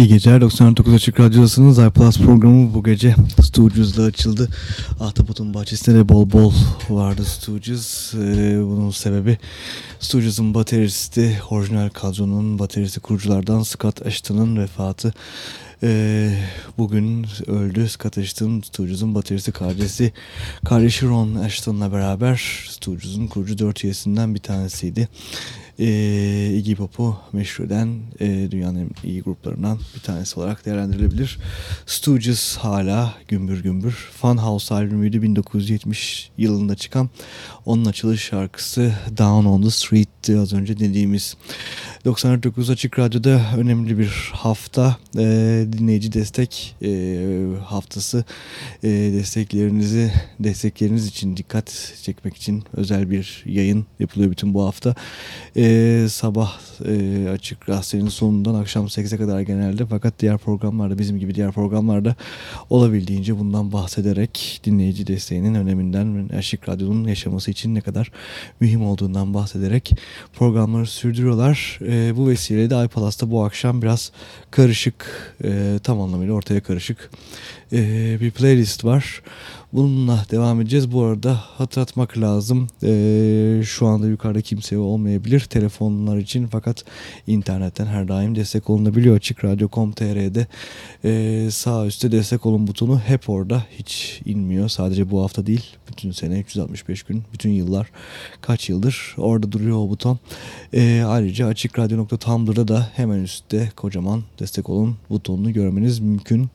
İyi geceler 99 Açık Radyo'dasınız. iPlus programı bu gece Stooges'la açıldı. Ahtapot'un bahçesinde de bol bol vardı Stooges. Ee, bunun sebebi Stooges'ın bateristi, orijinal kadronun bateristi kuruculardan Scott Ashton'ın vefatı. Ee, bugün öldü Scott Ashton, Stooges'un bateristi kardeşi, kardeşi Ron Ashton'la beraber Stooges'un kurucu dört üyesinden bir tanesiydi. E, Iggy Pop'u meşhur eden e, dünyanın iyi gruplarından bir tanesi olarak değerlendirilebilir. Stooges hala gümbür gümbür. Funhouse albümüydü 1970 yılında çıkan. Onun açılış şarkısı Down on the Street'ti az önce dediğimiz. 94.9 Açık Radyo'da önemli bir hafta e, dinleyici destek e, haftası e, desteklerinizi destekleriniz için dikkat çekmek için özel bir yayın yapılıyor bütün bu hafta. E, sabah e, Açık Radyo'nun sonundan akşam 8'e kadar genelde fakat diğer programlarda bizim gibi diğer programlarda olabildiğince bundan bahsederek dinleyici desteğinin öneminden Açık Radyo'nun yaşaması için ne kadar mühim olduğundan bahsederek programları sürdürüyorlar. E, bu vesileyle de iPalas'ta bu akşam biraz karışık, e, tam anlamıyla ortaya karışık e, bir playlist var. Bununla devam edeceğiz. Bu arada hatırlatmak lazım. Ee, şu anda yukarıda kimse olmayabilir telefonlar için fakat internetten her daim destek olunabiliyor. Açık Radyo.com.tr'de e, sağ üstte destek olun butonu hep orada. Hiç inmiyor. Sadece bu hafta değil. Bütün sene 365 gün, bütün yıllar kaç yıldır orada duruyor o buton. E, ayrıca açıkradyo.tumblr'da da hemen üstte kocaman destek olun butonunu görmeniz mümkün.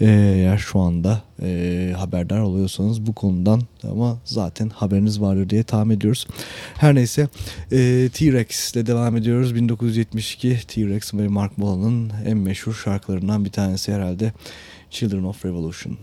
E, eğer şu anda e, haberdar oluyorsanız bu konudan ama zaten haberiniz vardır diye tahmin ediyoruz. Her neyse e, T-Rex ile devam ediyoruz. 1972 T-Rex ve Mark Bolan'ın en meşhur şarkılarından bir tanesi herhalde Children of Revolution.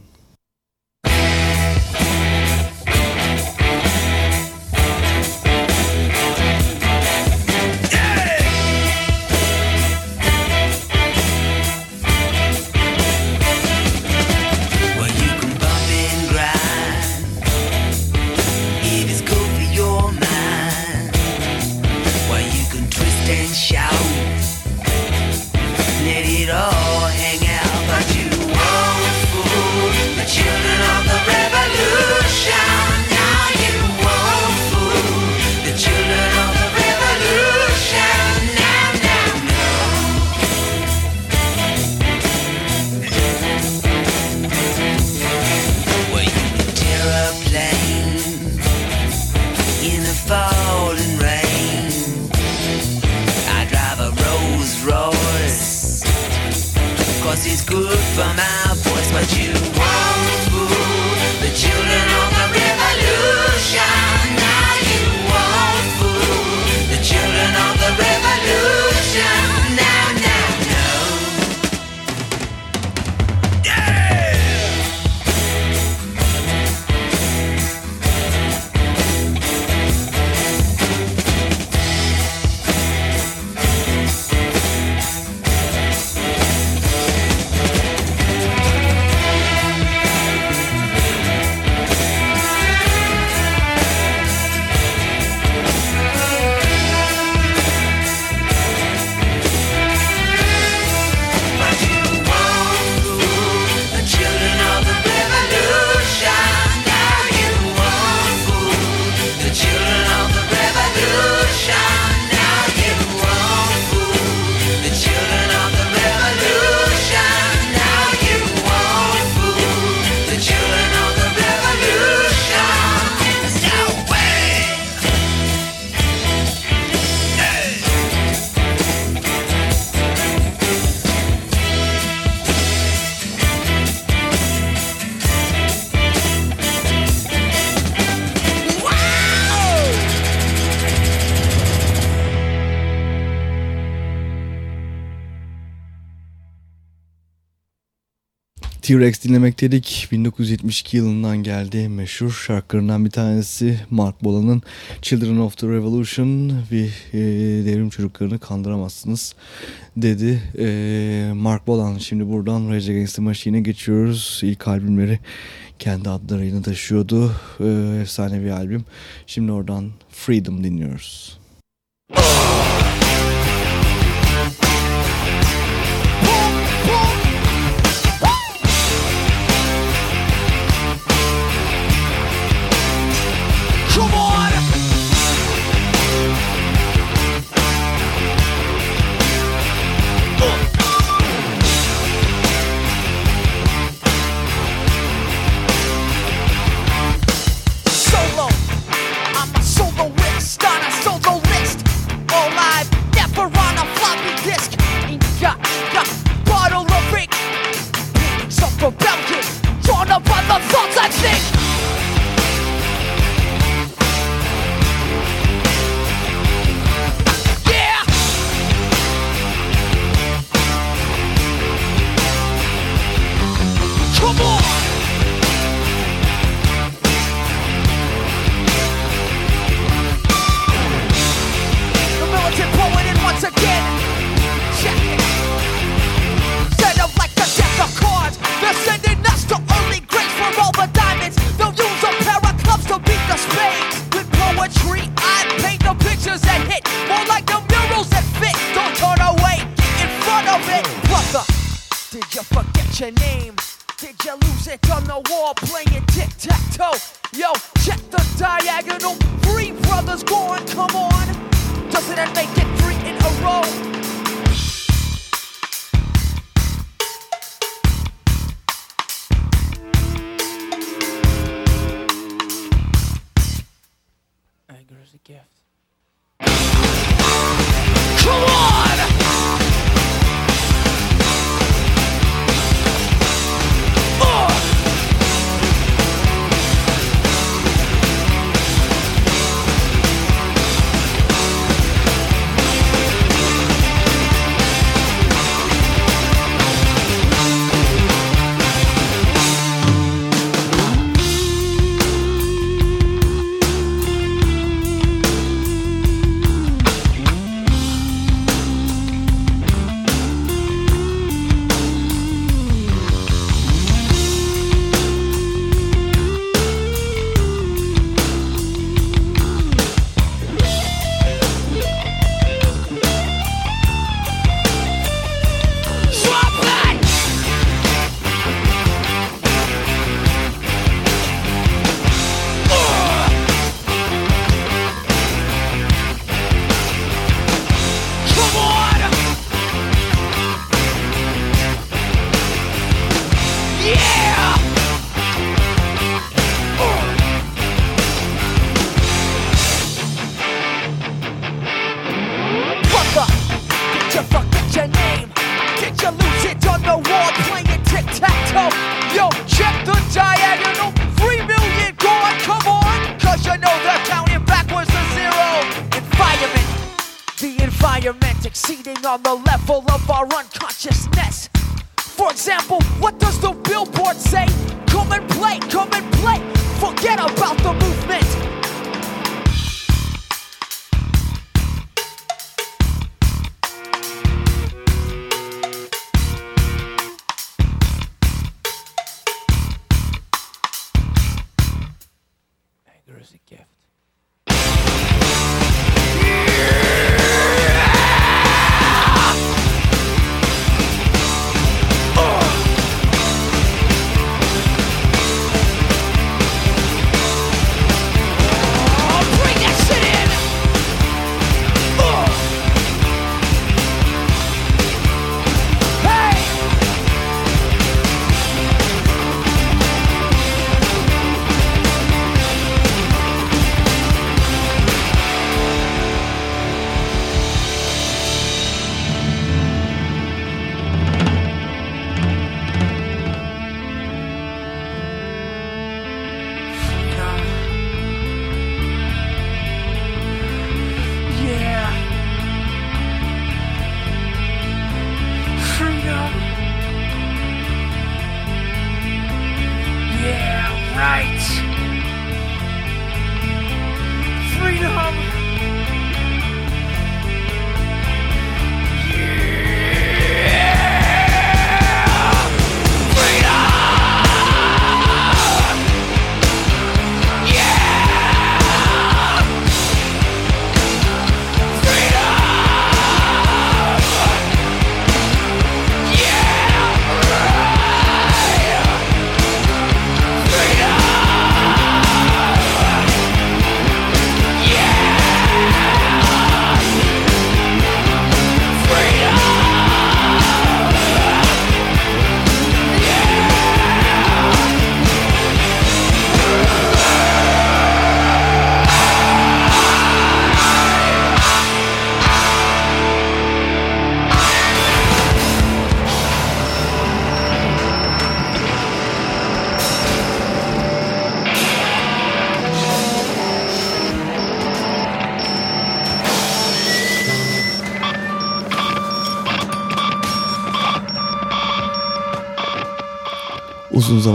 T-Rex dinlemekteydik. 1972 yılından geldi meşhur şarkılarından bir tanesi Mark Bolan'ın Children of the Revolution ve e, devrim çocuklarını kandıramazsınız dedi. E, Mark Bolan şimdi buradan Rage Against the Machine'e geçiyoruz. İlk albümleri kendi adlarını taşıyordu. E, efsane bir albüm. Şimdi oradan Freedom dinliyoruz. Oh!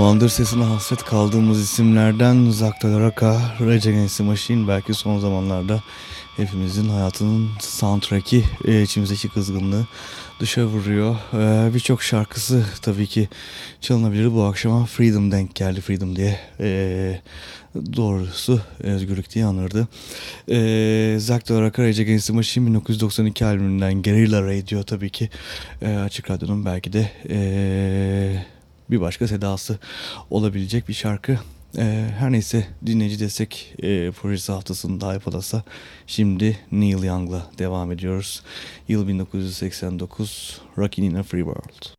Zamandır sesine hasret kaldığımız isimlerden de la Rocha, Rage Against the Machine belki son zamanlarda hepimizin hayatının soundtrack'i e, içimizdeki kızgınlığı dışa vuruyor. E, Birçok şarkısı tabii ki çalınabilir bu akşama Freedom denk geldi Freedom diye. E, doğrusu özgürlük diye anırdı. E, Zack Rocha, Rage Against the Machine 1992 albümünden Guerrilla Radio tabii ki e, Açık Radyo'nun belki de... bir başka sedası olabilecek bir şarkı. Ee, her neyse dinleyici destek e, projesi haftasında iPodas'a şimdi Neil Young'la devam ediyoruz. Yıl 1989 Rockin' in a Free World.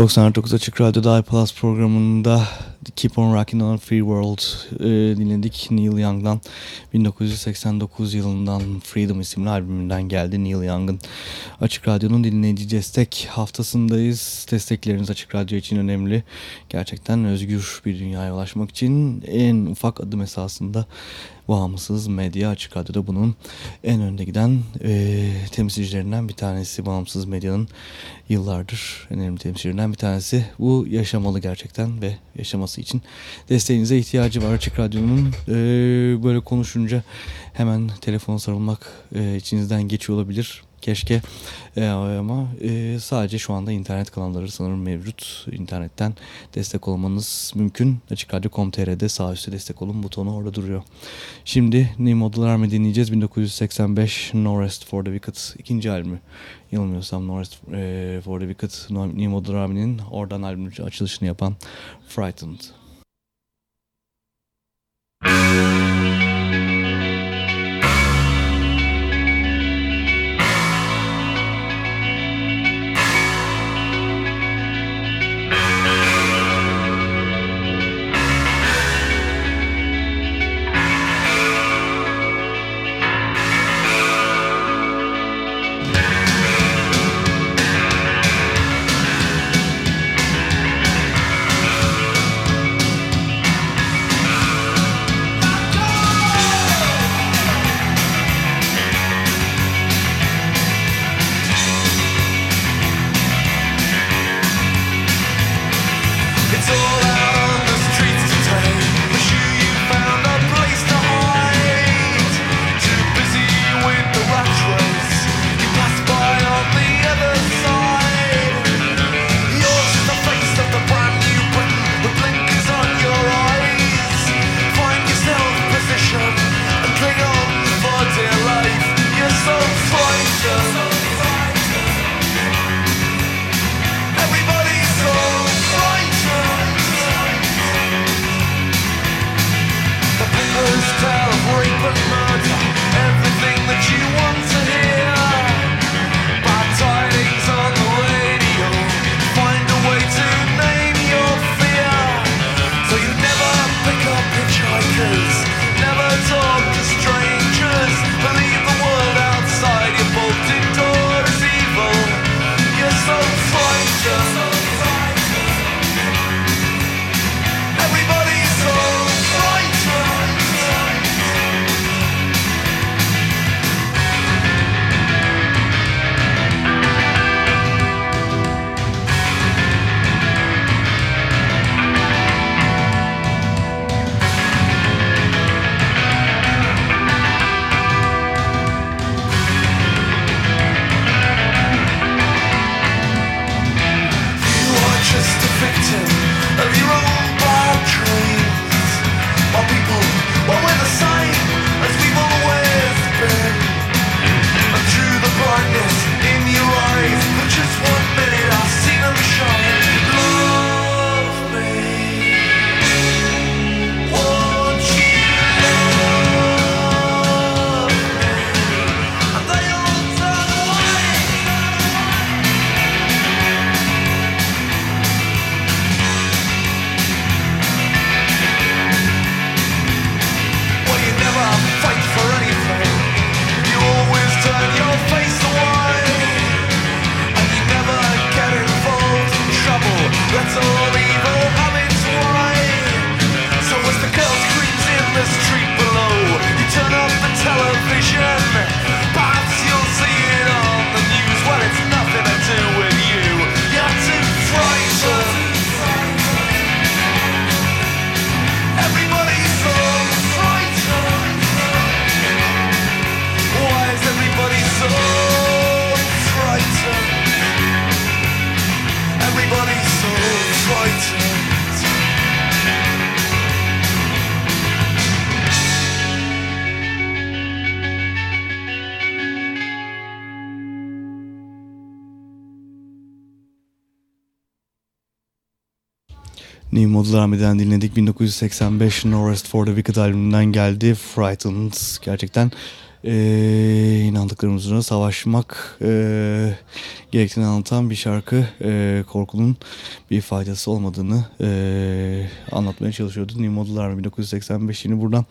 99 Açık Radyo'da iPlus programında Keep On Rockin' On Free World e, dinledik. Neil Young'dan 1989 yılından Freedom isimli albümünden geldi. Neil Young'ın Açık Radyo'nun dinleyici destek haftasındayız. Destekleriniz Açık Radyo için önemli. Gerçekten özgür bir dünyaya ulaşmak için en ufak adım esasında bağımsız medya açık radyoda bunun en önde giden e, temsilcilerinden bir tanesi bağımsız medyanın yıllardır önemli temsilcilerinden bir tanesi. Bu yaşamalı gerçekten ve yaşaması için desteğinize ihtiyacı var. Açık Radyo'nun e, böyle konuşunca hemen telefon sarılmak e, içinizden geçiyor olabilir. Keşke e, ama e, sadece şu anda internet kanalları sanırım mevcut. İnternetten destek olmanız mümkün. Açık Radyo.com.tr'de sağ üstte destek olun butonu orada duruyor. Şimdi New Model Army dinleyeceğiz. 1985 No Rest for the Wicked ikinci albümü. Yanılmıyorsam No Rest e, for the Wicked New Model Army'nin oradan albümün açılışını yapan Frightened. Model Army'den dinledik. 1985 No Rest for the Wicked albümünden geldi. Frightened. Gerçekten e, inandıklarımız uğruna savaşmak e, gerektiğini anlatan bir şarkı. E, korkunun bir faydası olmadığını e, anlatmaya çalışıyordu. New Model Army 1985 şimdi buradan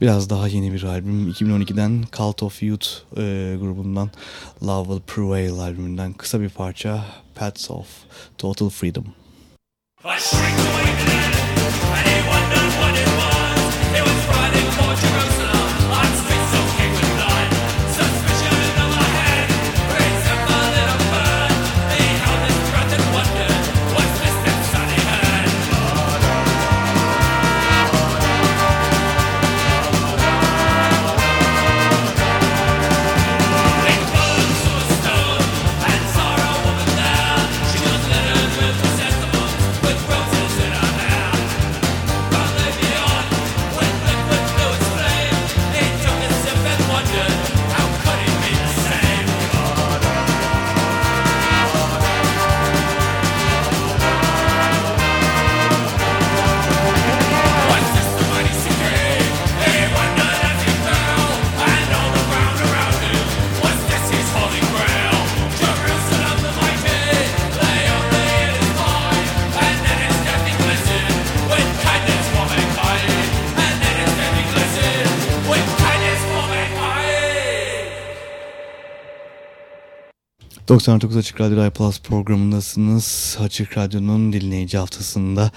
biraz daha yeni bir albüm. 2012'den Cult of Youth e, grubundan Love Will Prevail albümünden kısa bir parça Paths of Total Freedom. But straight away, ...99 Açık Radyo iPlus programındasınız. Açık Radyo'nun dinleyici haftasında...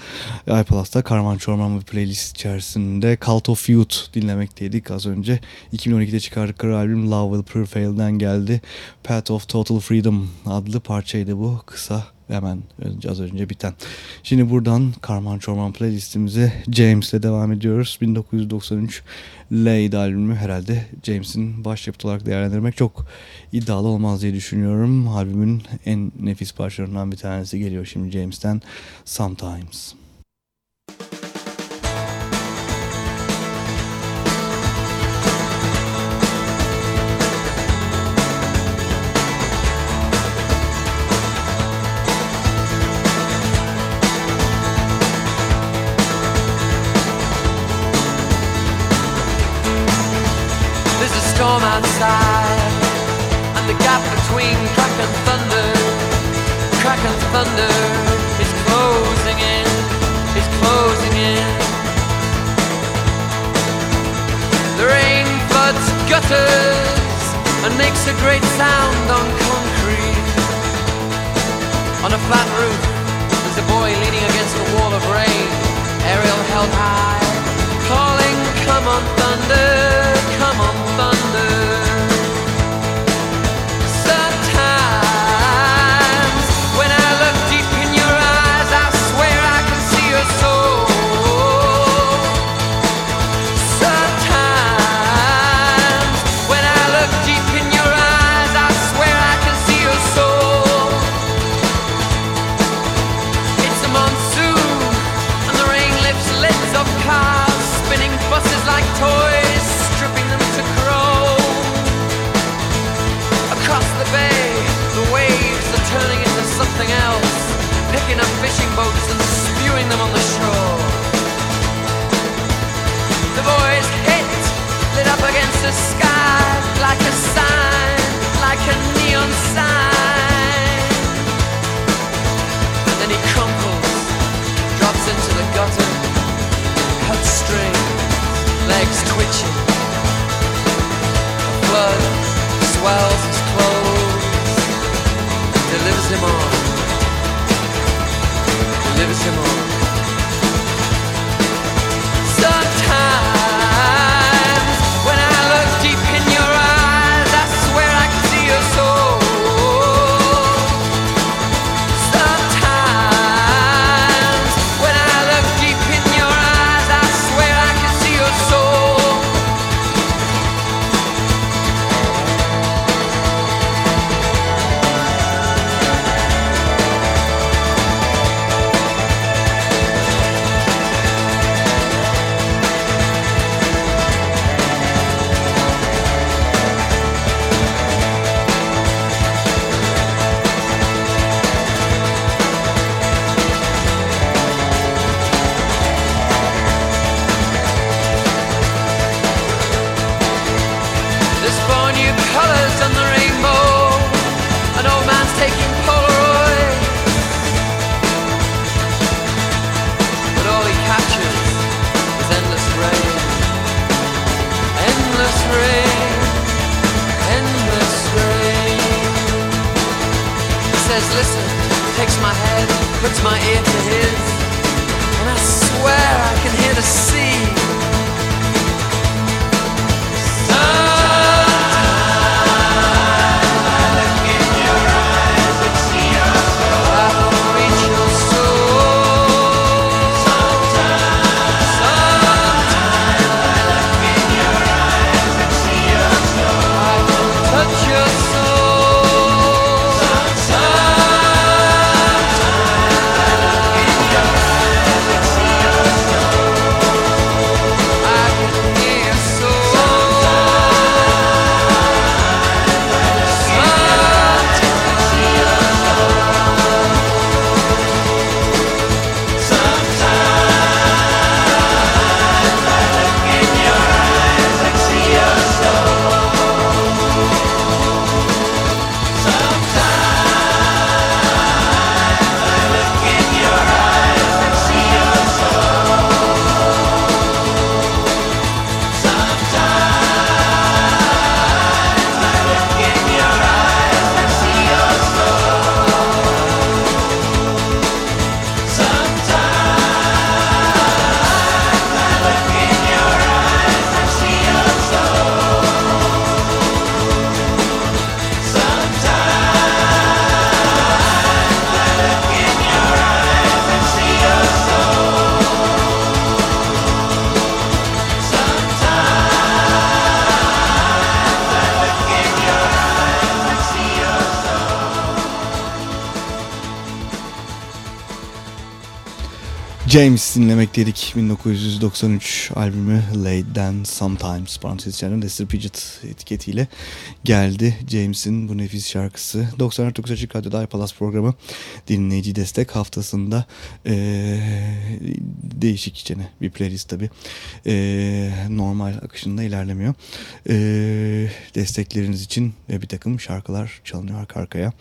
...iPlus'ta Karman Çorman bir playlist içerisinde... ...Cult of Youth dinlemekteydik az önce. 2012'de çıkardıkları albüm Love Will Prevail'den geldi. Path of Total Freedom adlı parçaydı bu. Kısa hemen az önce biten. Şimdi buradan Karman Çorman playlistimize James'le devam ediyoruz. 1993 Laid albümü herhalde James'in başyapıt olarak değerlendirmek çok iddialı olmaz diye düşünüyorum. Albümün en nefis parçalarından bir tanesi geliyor şimdi James'ten Sometimes. Thunder. Is closing in. Is closing in. The rain floods gutters And makes a great sound on concrete. On a flat roof There's a boy leaning against a wall of rain. Aerial held high Calling, come on thunder swells his clothes, delivers him on, delivers him on. James dinlemekteydik. 1993 albümü Laid'den Sometimes parantez içerisinde Lester Pidgeot etiketiyle geldi. James'in bu nefis şarkısı. 99 Açık Radyo'da iPalas programı dinleyici destek haftasında ee, değişik içine bir playlist tabi. E, normal akışında ilerlemiyor. E, destekleriniz için bir takım şarkılar çalınıyor arka arkaya.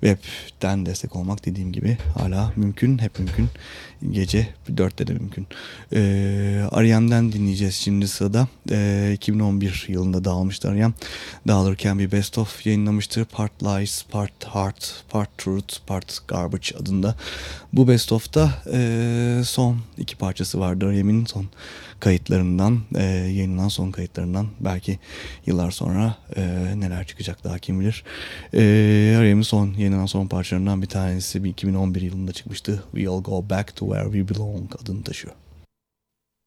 Web'den destek olmak dediğim gibi hala mümkün, hep mümkün. Gece 4'te de mümkün. Ee, Ariane'den dinleyeceğiz şimdi sırada. Ee, 2011 yılında dağılmıştı Ariane. Dağılırken bir best of yayınlamıştır. Part Lies, Part Heart, Part Truth, Part Garbage adında. Bu best of'ta e, son iki parçası vardı Ariane'in son kayıtlarından, e, yayınlanan son kayıtlarından belki yıllar sonra e, neler çıkacak daha kim bilir. E, Ariane'in son yayınlanan son parçalarından bir tanesi 2011 yılında çıkmıştı. We'll Go Back to Where We Belong adını taşıyor.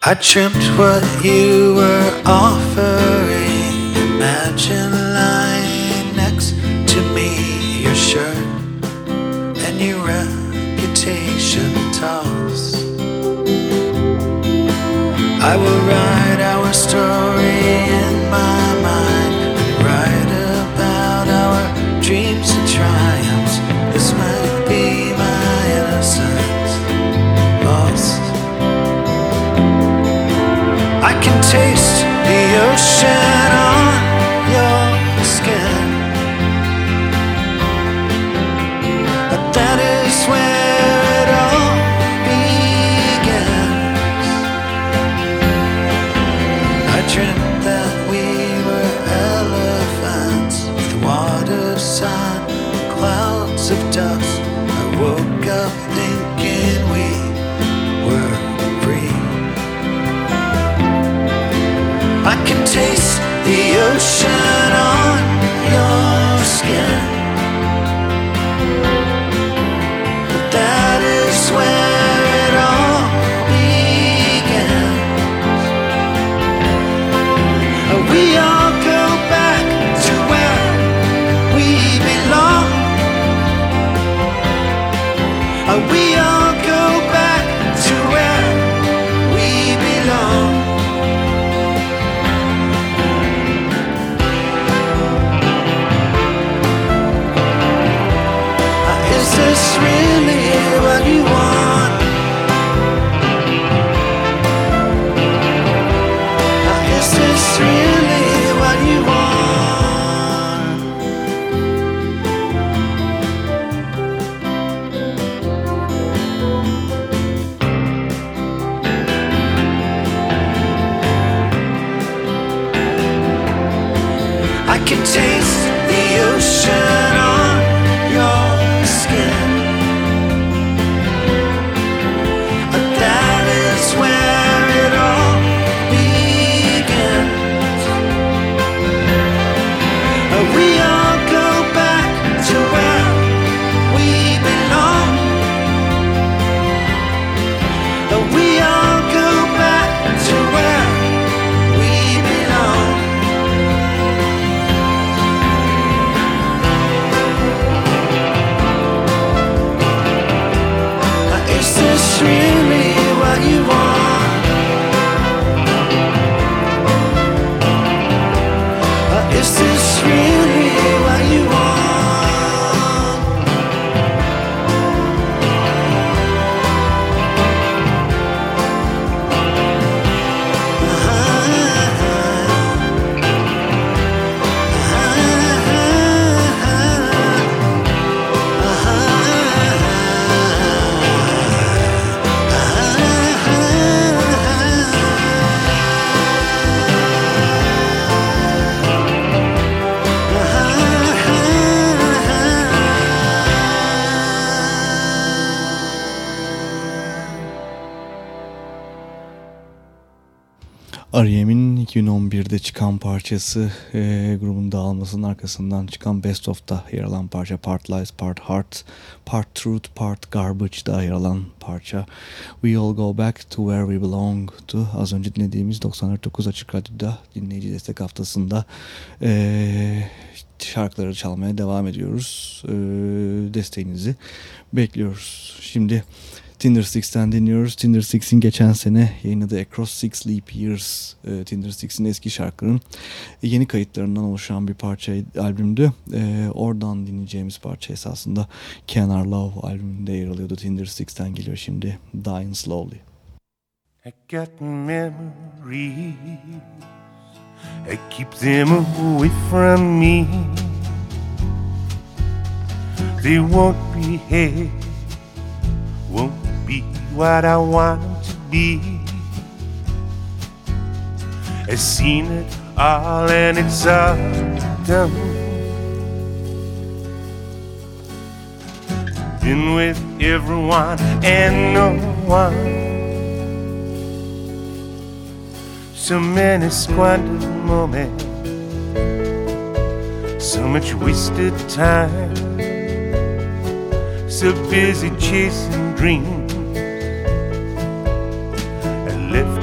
I dreamt what you were offering. Imagine lying next to me, your shirt and your I will write our story in my mind and write about our dreams and triumphs. This might be my innocence lost. I can taste the ocean 2011'de çıkan parçası e, grubun dağılmasının arkasından çıkan Best of'ta yer alan parça Part Lies, Part Heart, Part Truth, Part Garbage'da yer alan parça We All Go Back to Where We Belong'tu. Az önce dinlediğimiz 94.9 Açık Radyo'da dinleyici destek haftasında e, şarkıları çalmaya devam ediyoruz. E, desteğinizi bekliyoruz. Şimdi Tinder Six'ten dinliyoruz. Tinder Six'in geçen sene yayınladığı Across Six Leap Years e, Tinder Six'in eski şarkıların yeni kayıtlarından oluşan bir parça albümdü. E, oradan dinleyeceğimiz parça esasında Can Our Love albümünde yer alıyordu. Tinder Six'ten geliyor şimdi Dying Slowly. I got memories. I keep them away from me. They won't be here, won't be what I want to be. I've seen it all and it's all done. Been with everyone and no one. So many squandered moments, so much wasted time, so busy chasing dreams.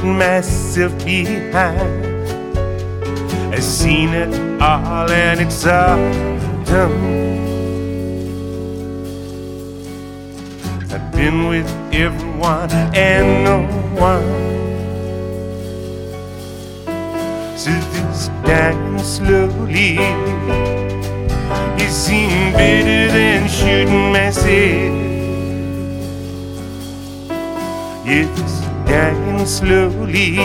Myself behind. I've seen it all and it's all done. I've been with everyone and no one. So this dying slowly It seemed better than shooting myself Yes, dying slowly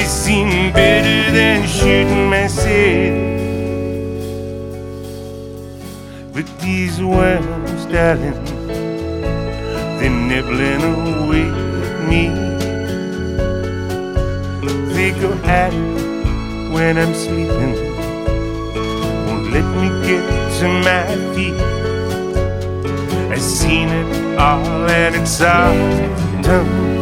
It seemed better than shooting myself But these worms, darling They're nibbling away at me they go at when I'm sleeping. Won't let me get to my feet. I've seen it all and it's all done.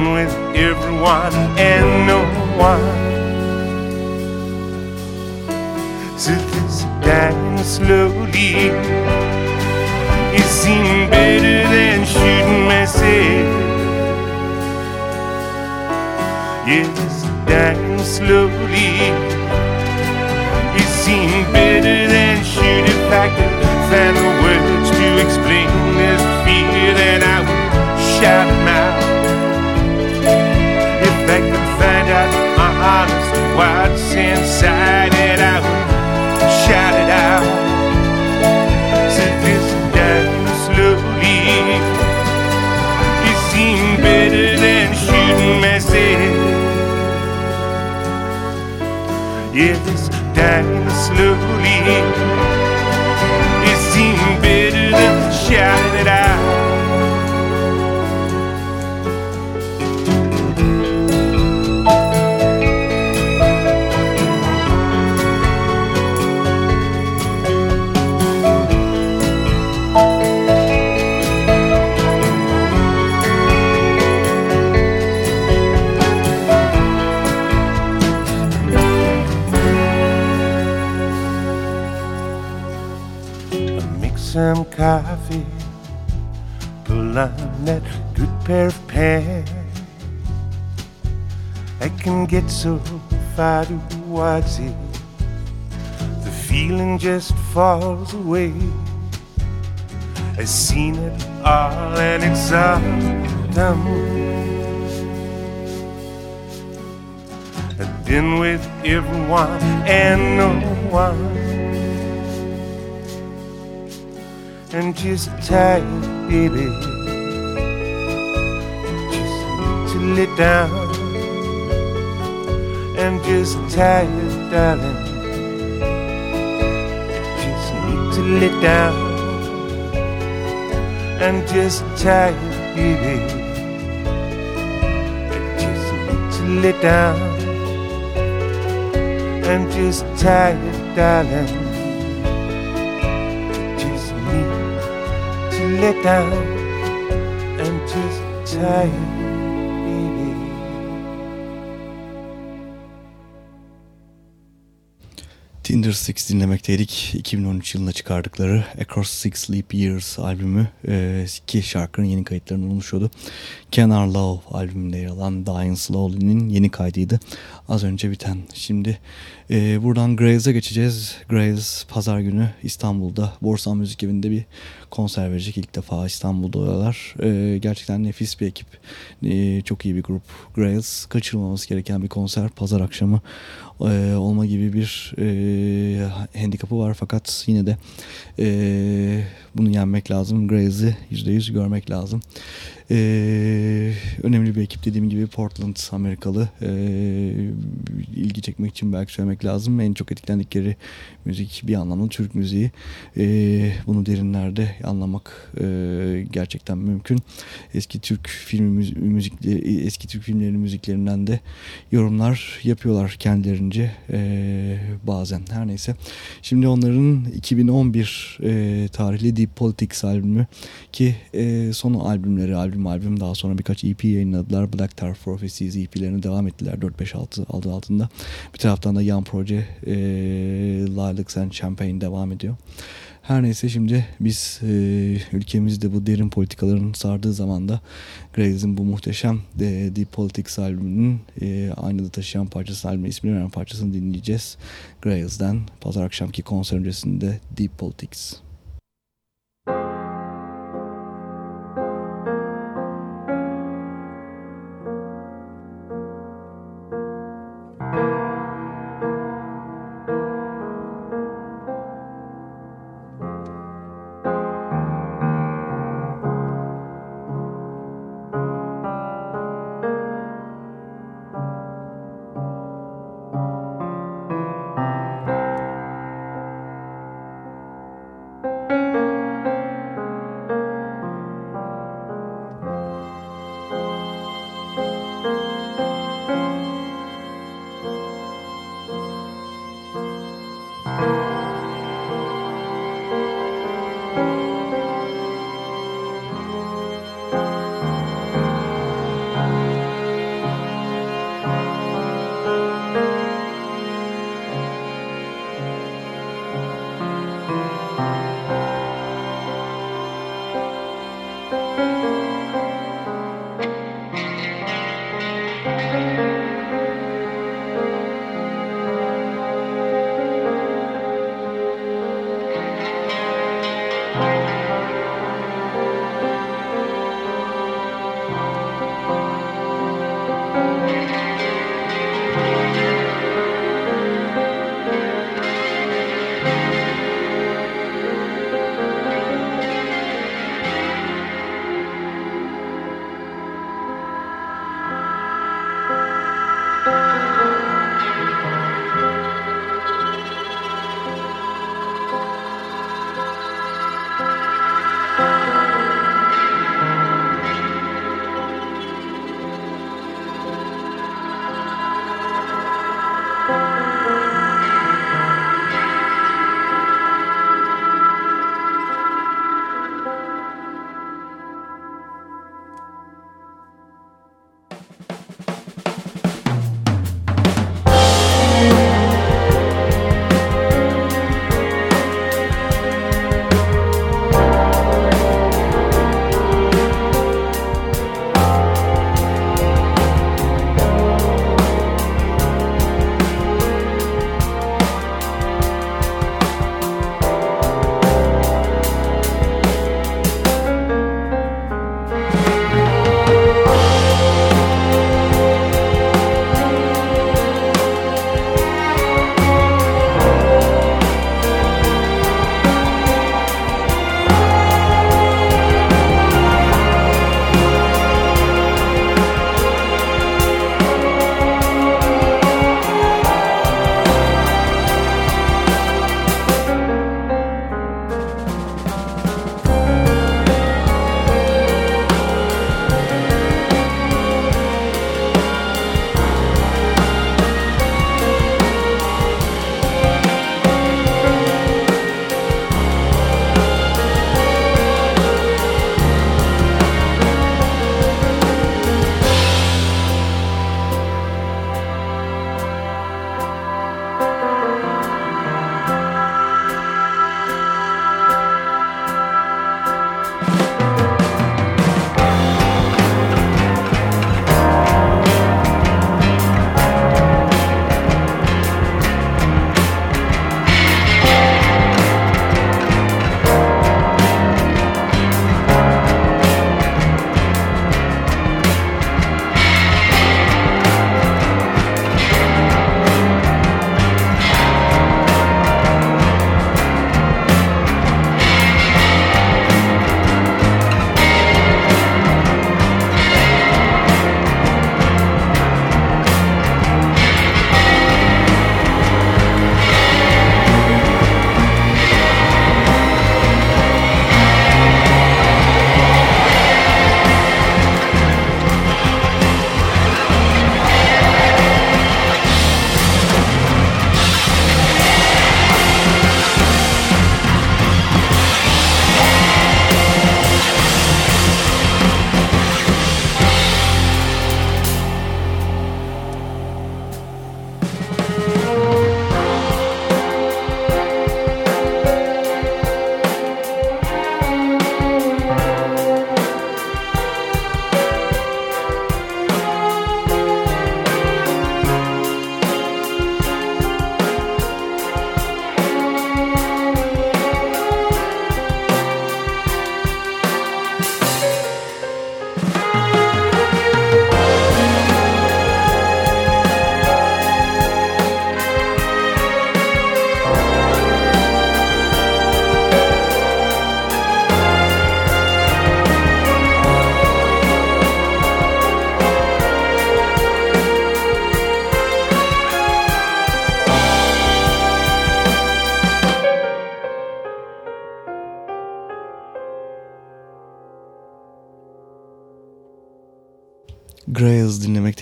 With everyone and no one. So this dying slowly. It seemed better than shooting myself. Yes, dying slowly. It seemed better than shooting if I the words to explain this on that good pair of pants. I can get so far towards it, the feeling just falls away. I've seen it all and it's all done. I've been with everyone and no one. and just tired, baby. To lay down and just tired, darling. Just need to lay down and just tired, baby. Just need to lay down and just tired, darling. Just need to let down and just tired, Tinder Six dinlemekteydik. 2013 yılında çıkardıkları Across Six Leap Years albümü e, iki şarkının yeni kayıtlarından oluşuyordu. Kenar Love albümünde yer alan Dying Slowly'nin yeni kaydıydı. Az önce biten. Şimdi e, buradan Graves'e geçeceğiz. Graves pazar günü İstanbul'da Borsan Müzik Evi'nde bir konser verecek. İlk defa İstanbul'da oluyorlar. E, gerçekten nefis bir ekip. E, çok iyi bir grup. Graves kaçırmaması gereken bir konser. Pazar akşamı e, olma gibi bir e, handikapı var. Fakat yine de e, bunu yenmek lazım. Graves'i %100 görmek lazım. Ee, önemli bir ekip dediğim gibi Portland Amerikalı. Ee, ilgi çekmek için belki söylemek lazım. En çok etkilendikleri müzik bir anlamda Türk müziği. Ee, bunu derinlerde anlamak ee, gerçekten mümkün. Eski Türk filmi müzikleri eski Türk filmlerinin müziklerinden de yorumlar yapıyorlar kendilerince. Ee, bazen. Her neyse. Şimdi onların 2011 e, tarihli Deep Politics albümü ki e, son albümleri albüm albüm daha sonra birkaç EP yayınladılar Black Tar Prophecies EP'lerine devam ettiler 4-5-6 adı altında bir taraftan da yan proje e, Lilacs and Champagne devam ediyor her neyse şimdi biz e, ülkemizde bu derin politikaların sardığı zamanda Graves'in bu muhteşem e, Deep Politics albümünün e, aynı da taşıyan parçası albümün ismini veren parçasını dinleyeceğiz. Graves'den pazar akşamki konser öncesinde Deep Politics.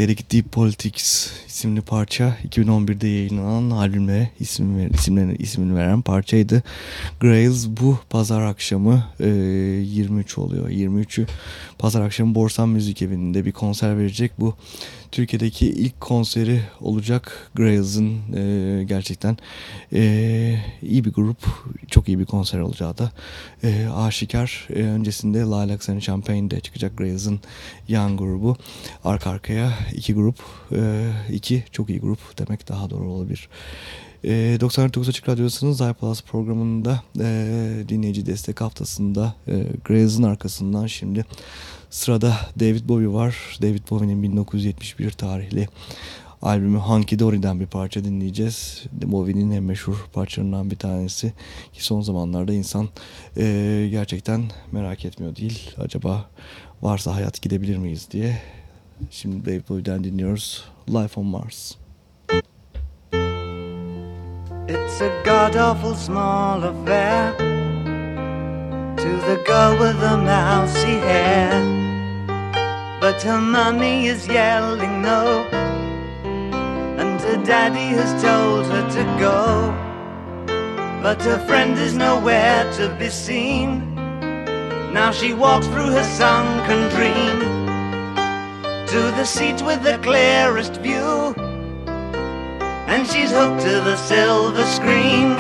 Dinlemekteydik. Deep Politics isimli parça 2011'de yayınlanan albümle isim, isimlerini, ismini veren parçaydı. Grails bu pazar akşamı e, 23 oluyor. 23'ü pazar akşamı Borsan Müzik Evi'nde bir konser verecek. Bu Türkiye'deki ilk konseri olacak Grails'ın e, gerçekten e, iyi bir grup, çok iyi bir konser olacağı da e, aşikar. E, öncesinde Lilacs and Champagne'de çıkacak Grails'ın yan grubu. Arka arkaya iki grup, e, iki çok iyi grup demek daha doğru olabilir. E, 99 Açık Radyosu'nun iPlus programında e, dinleyici destek haftasında e, Grails'ın arkasından şimdi Sırada David Bowie var. David Bowie'nin 1971 tarihli albümü Hunky Dory'den bir parça dinleyeceğiz. Bowie'nin en meşhur parçalarından bir tanesi. Ki son zamanlarda insan e, gerçekten merak etmiyor değil. Acaba varsa hayat gidebilir miyiz diye. Şimdi David Bowie'den dinliyoruz. Life on Mars. It's a god awful small affair to the girl with the mousy hair. But her mummy is yelling no And her daddy has told her to go. But her friend is nowhere to be seen. Now she walks through her sunken dream To the seat with the clearest view And she's hooked to the silver screen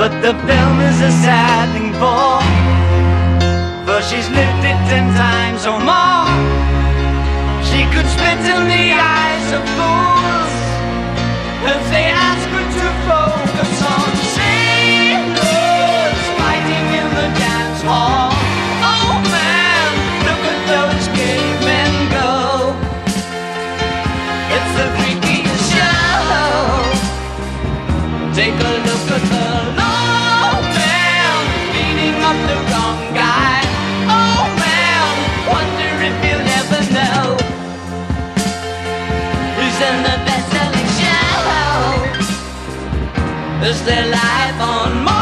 But the film is a sad thing for for she's lived it ten times or more. She could spit in the eyes of fools if they ask her to focus on Take a look at the low man beating up the wrong guy. Oh man, wonder if you'll ever know who's in the best-selling show. Is there life on Mars?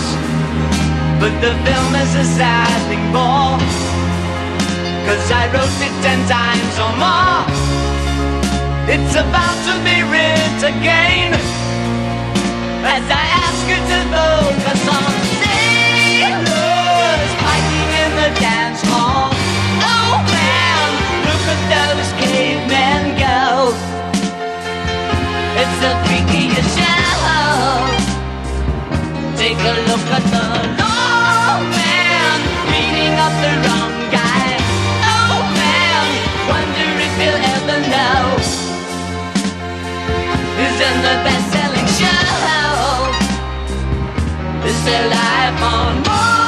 But the film is a sad thing more. Cause I wrote it ten times or more. It's about to be writ again. As I ask you to focus on sailors fighting in the dance hall. Oh man, look at those cavemen go. It's the freakiest show. Take a look at the than the best-selling show. It's life on Mars.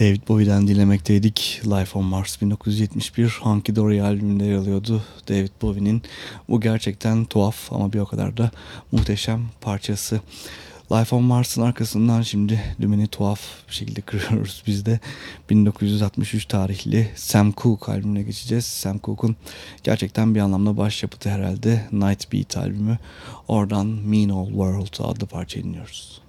David Bowie'den dinlemekteydik. Life on Mars 1971 Hunky Dory albümünde yer alıyordu David Bowie'nin. Bu gerçekten tuhaf ama bir o kadar da muhteşem parçası. Life on Mars'ın arkasından şimdi dümeni tuhaf bir şekilde kırıyoruz biz de. 1963 tarihli Sam Cooke albümüne geçeceğiz. Sam Cooke'un gerçekten bir anlamda başyapıtı herhalde Night Beat albümü. Oradan Mean Old World adlı parça dinliyoruz.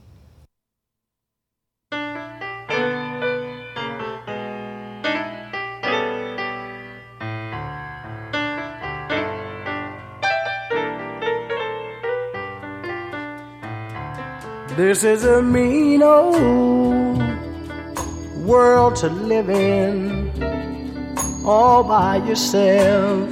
This is a mean old world to live in all by yourself.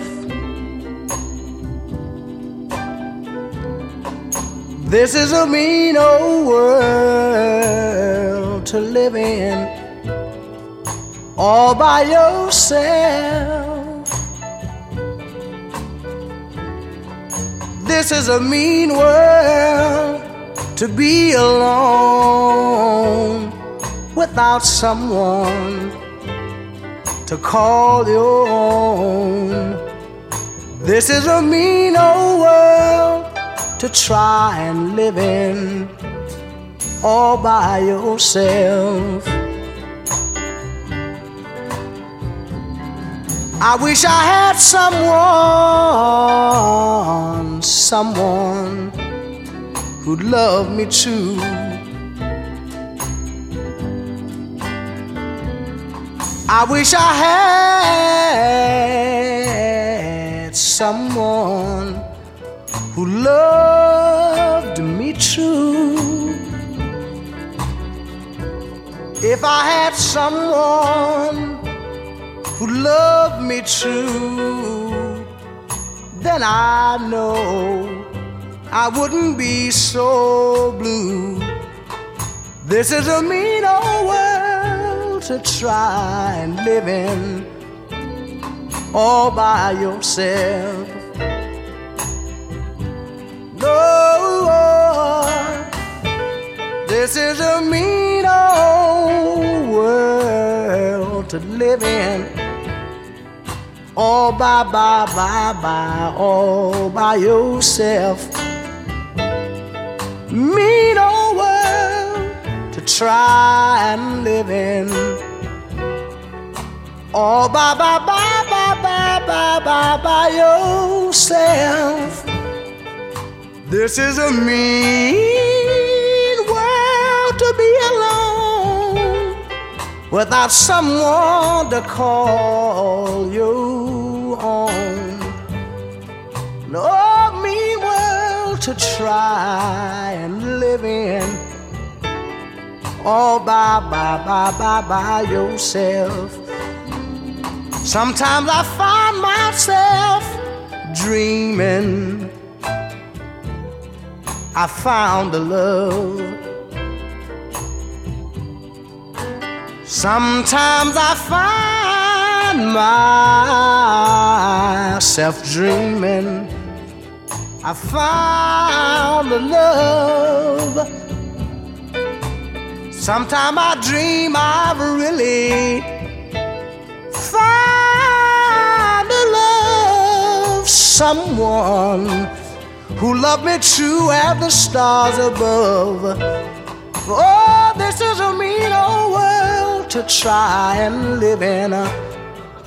This is a mean old world to live in all by yourself. This is a mean world to be alone without someone to call your own. This is a mean old world to try and live in all by yourself. I wish I had someone, someone who'd love me too. I wish I had someone who loved me true. If I had someone who loved me true, then I know I wouldn't be so blue. This is a mean old world to try and live in all by yourself. No, this is a mean old world to live in all by, by, by, by, all by yourself mean old world to try and live in. Oh, All by, by, by, by, by, by, by, by yourself. This is a mean world to be alone without someone to call you to try and live in all by, by, by, by, by yourself. Sometimes I find myself dreaming I found the love. Sometimes I find myself dreaming I found the love. Sometimes I dream I've really found a love, someone who loved me true as the stars above. Oh, this is a mean old world to try and live in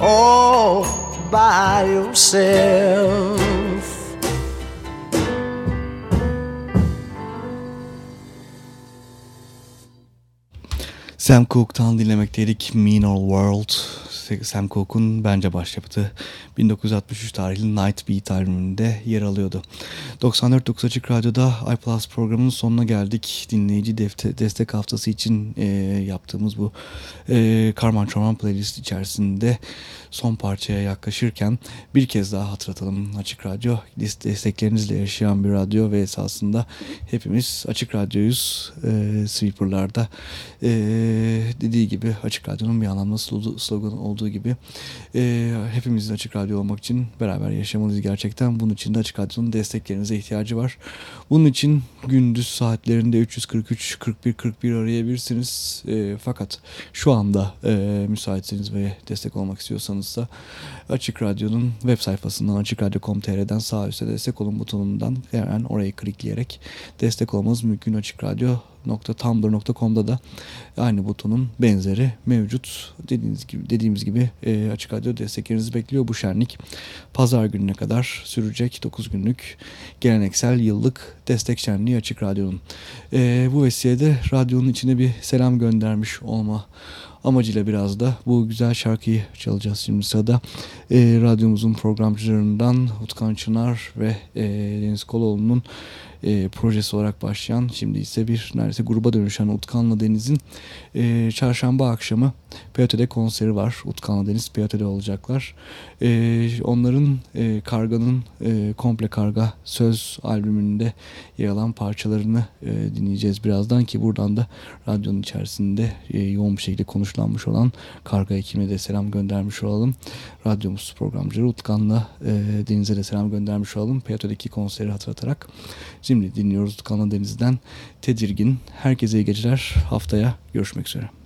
all by yourself. Sam Cooke'tan dinlemekteydik Mean Old World. Sam Cooke'un bence başyapıtı 1963 tarihli Night Beat albümünde yer alıyordu. 94.9 Açık Radyo'da iPlus programının sonuna geldik. Dinleyici destek haftası için e, yaptığımız bu e, Karman Çorman playlist içerisinde son parçaya yaklaşırken bir kez daha hatırlatalım Açık Radyo desteklerinizle yaşayan bir radyo ve esasında hepimiz Açık Radyo'yuz e, Sweeper'larda e, dediği gibi Açık Radyo'nun bir anlamda sloganı olduğu gibi e, hepimizin Açık Radyo olmak için beraber yaşamalıyız gerçekten. Bunun için de Açık Radyo'nun desteklerinize ihtiyacı var. Bunun için gündüz saatlerinde 343 41 41 arayabilirsiniz. E, fakat şu anda e, müsaitseniz ve destek olmak istiyorsanız da Açık Radyo'nun web sayfasından açıkradyo.com.tr'den sağ üstte destek olun butonundan hemen orayı klikleyerek destek olmanız mümkün. Açık Radyo .tumblr.com'da da aynı butonun benzeri mevcut. Dediğiniz gibi dediğimiz gibi e, Açık Radyo desteklerinizi bekliyor bu şenlik. Pazar gününe kadar sürecek 9 günlük geleneksel yıllık destek şenliği Açık Radyo'nun. E, bu vesilede radyonun içine bir selam göndermiş olma amacıyla biraz da bu güzel şarkıyı çalacağız şimdi sırada. E, radyomuzun programcılarından Utkan Çınar ve e, Deniz Koloğlu'nun e, projesi olarak başlayan şimdi ise bir neredeyse gruba dönüşen Utkan'la Deniz'in e, çarşamba akşamı Piyatö'de konseri var. Utkan'la Deniz Piyatö'de olacaklar. E, onların e, Karga'nın e, Komple Karga söz albümünde yer alan parçalarını e, dinleyeceğiz birazdan ki buradan da radyonun içerisinde e, yoğun bir şekilde konuşlanmış olan Karga ekibine de selam göndermiş olalım. Radyomuz programcıları Utkan'la e, Deniz'e de selam göndermiş olalım. Piyatö'deki konseri hatırlatarak. Şimdi dinliyoruz Utkan'la Deniz'den Tedirgin. Herkese iyi geceler. Haftaya görüşmek üzere.